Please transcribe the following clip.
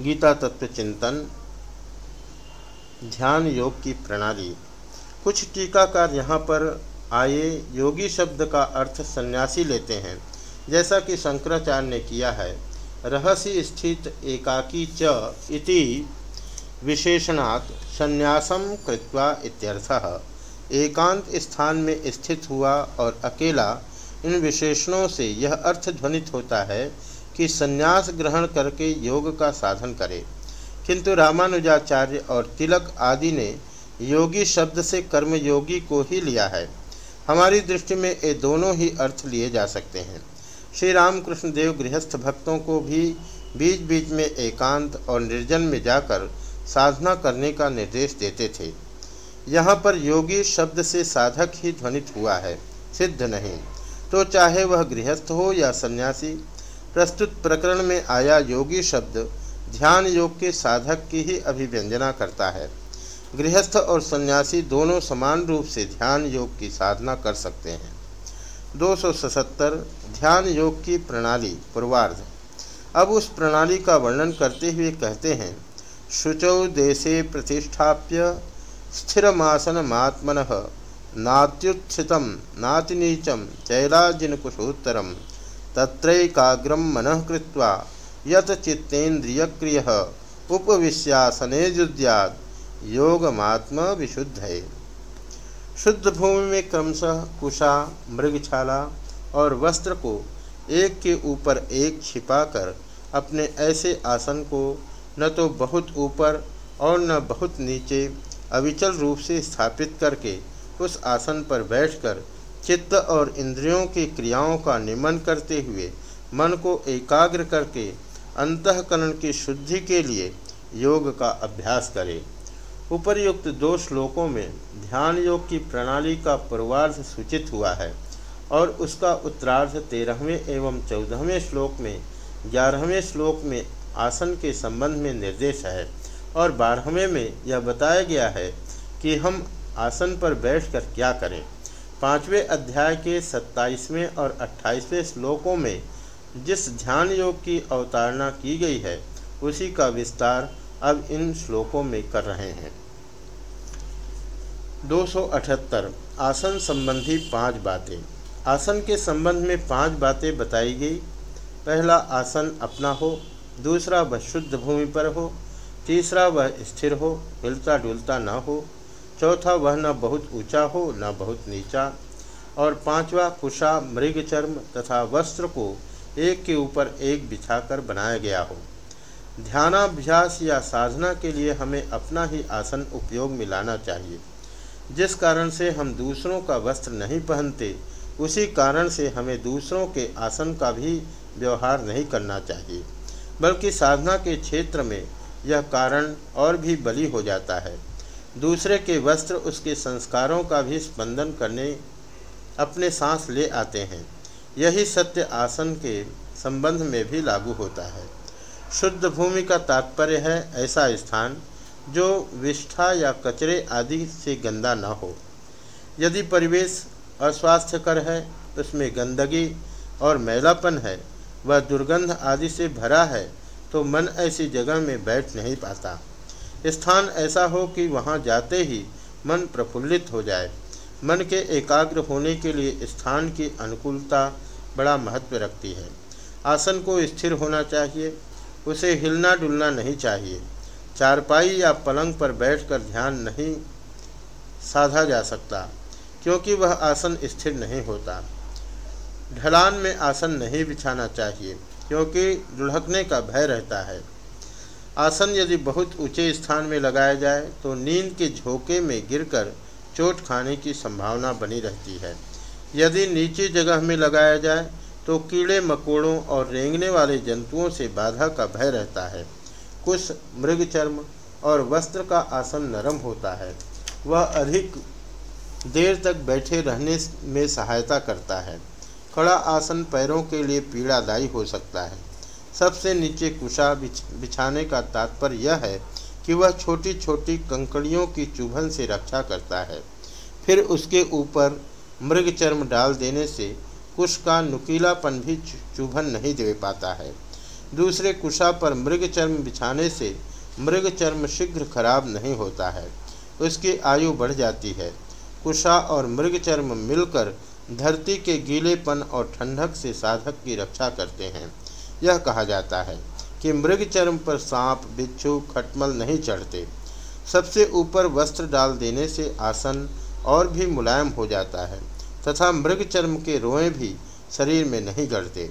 गीता तत्व चिंतन, ध्यान योग की प्रणाली। कुछ टीकाकार यहाँ पर आए योगी शब्द का अर्थ सन्यासी लेते हैं, जैसा कि शंकराचार्य ने किया है। रहस्य स्थित एकाकी च इति विशेषणात् संन्यासम कृत्वा इत्यर्थः। एकांत स्थान में स्थित हुआ और अकेला, इन विशेषणों से यह अर्थ ध्वनित होता है कि संन्यास ग्रहण करके योग का साधन करे। किंतु रामानुजाचार्य और तिलक आदि ने योगी शब्द से कर्मयोगी को ही लिया है। हमारी दृष्टि में ये दोनों ही अर्थ लिए जा सकते हैं। श्री रामकृष्ण देव गृहस्थ भक्तों को भी बीच बीच में एकांत और निर्जन में जाकर साधना करने का निर्देश देते थे। यहाँ पर योगी शब्द से साधक ही ध्वनित हुआ है, सिद्ध नहीं। तो चाहे वह गृहस्थ हो या सन्यासी प्रस्तुत प्रकरण में आया योगी शब्द, ध्यान योग के साधक की ही अभिव्यंजना करता है। गृहस्थ और सन्यासी दोनों समान रूप से ध्यान योग की साधना कर सकते हैं। दो ध्यान योग की प्रणाली, पूर्वार्ध। अब उस प्रणाली का वर्णन करते हुए कहते हैं, शुचौ देशे प्रतिष्ठाप्य स्थिरमासनमात्मन, नात्युत्थित नातिनीचम चैलाजिनकुशोत्तरम तत्रैकाग्रम मन कृत्वा यत चित्तेन्द्रियक्रिय उपविश्यासने युद्याद योगमात्म विशुद्ध है शुद्ध भूमि में क्रमशः कुशा, मृगछाला और वस्त्र को एक के ऊपर एक छिपाकर अपने ऐसे आसन को न तो बहुत ऊपर और न बहुत नीचे अविचल रूप से स्थापित करके उस आसन पर बैठकर चित्त और इंद्रियों की क्रियाओं का निमन करते हुए मन को एकाग्र करके अंतकरण की शुद्धि के लिए योग का अभ्यास करें। उपर्युक्त दो श्लोकों में ध्यान योग की प्रणाली का पूर्वार्ध सूचित हुआ है और उसका उत्तरार्ध तेरहवें एवं चौदहवें श्लोक में, ग्यारहवें श्लोक में आसन के संबंध में निर्देश है और बारहवें में यह बताया गया है कि हम आसन पर बैठकर क्या करें। पाँचवें अध्याय के सत्ताईसवें और अट्ठाईसवें श्लोकों में जिस ध्यान योग की अवतारणा की गई है, उसी का विस्तार अब इन श्लोकों में कर रहे हैं। 278 आसन संबंधी पाँच बातें। आसन के संबंध में पाँच बातें बताई गई। पहला आसन अपना हो, दूसरा वह शुद्ध भूमि पर हो, तीसरा वह स्थिर हो हिलता डुलता न हो चौथा, वह न बहुत ऊँचा हो, न बहुत नीचा। और पांचवा, कुशा मृग चर्म तथा वस्त्र को एक के ऊपर एक बिछाकर बनाया गया हो। ध्यानाभ्यास या साधना के लिए हमें अपना ही आसन उपयोग में लाना चाहिए। जिस कारण से हम दूसरों का वस्त्र नहीं पहनते, उसी कारण से हमें दूसरों के आसन का भी व्यवहार नहीं करना चाहिए। बल्कि साधना के क्षेत्र में यह कारण और भी बली हो जाता है। दूसरे के वस्त्र उसके संस्कारों का भी स्पंदन करने अपने सांस ले आते हैं। यही सत्य आसन के संबंध में भी लागू होता है। शुद्ध भूमि का तात्पर्य है ऐसा स्थान जो विष्ठा या कचरे आदि से गंदा न हो। यदि परिवेश अस्वास्थ्यकर है, उसमें गंदगी और मैलापन है, वह दुर्गंध आदि से भरा है तो मन ऐसी जगह में बैठ नहीं पाता। स्थान ऐसा हो कि वहाँ जाते ही मन प्रफुल्लित हो जाए। मन के एकाग्र होने के लिए स्थान की अनुकूलता बड़ा महत्व रखती है। आसन को स्थिर होना चाहिए, उसे हिलना डुलना नहीं चाहिए। चारपाई या पलंग पर बैठकर ध्यान नहीं साधा जा सकता, क्योंकि वह आसन स्थिर नहीं होता। ढलान में आसन नहीं बिछाना चाहिए, क्योंकि लुढ़कने का भय रहता है। आसन यदि बहुत ऊँचे स्थान में लगाया जाए तो नींद के झोंके में गिरकर चोट खाने की संभावना बनी रहती है। यदि नीचे जगह में लगाया जाए तो कीड़े, मकोड़ों और रेंगने वाले जंतुओं से बाधा का भय रहता है। कुछ मृग चर्म और वस्त्र का आसन नरम होता है। वह अधिक देर तक बैठे रहने में सहायता करता है। खड़ा आसन पैरों के लिए पीड़ादायी हो सकता है। सबसे नीचे कुशा बिछ, बिछाने का तात्पर्य यह है कि वह छोटी छोटी कंकड़ियों की चुभन से रक्षा करता है। फिर उसके ऊपर मृग चर्म डाल देने से कुश का नुकीलापन भी चुभन नहीं दे पाता है। दूसरे कुशा पर मृग चर्म बिछाने से मृग चर्म शीघ्र खराब नहीं होता है। उसकी आयु बढ़ जाती है। कुशा और मृग चर्म मिलकर धरती के गीलेपन और ठंडक से साधक की रक्षा करते हैं। यह कहा जाता है कि मृग चर्म पर सांप, बिच्छू, खटमल नहीं चढ़ते। सबसे ऊपर वस्त्र डाल देने से आसन और भी मुलायम हो जाता है, तथा मृग चर्म के रोए भी शरीर में नहीं गढ़ते।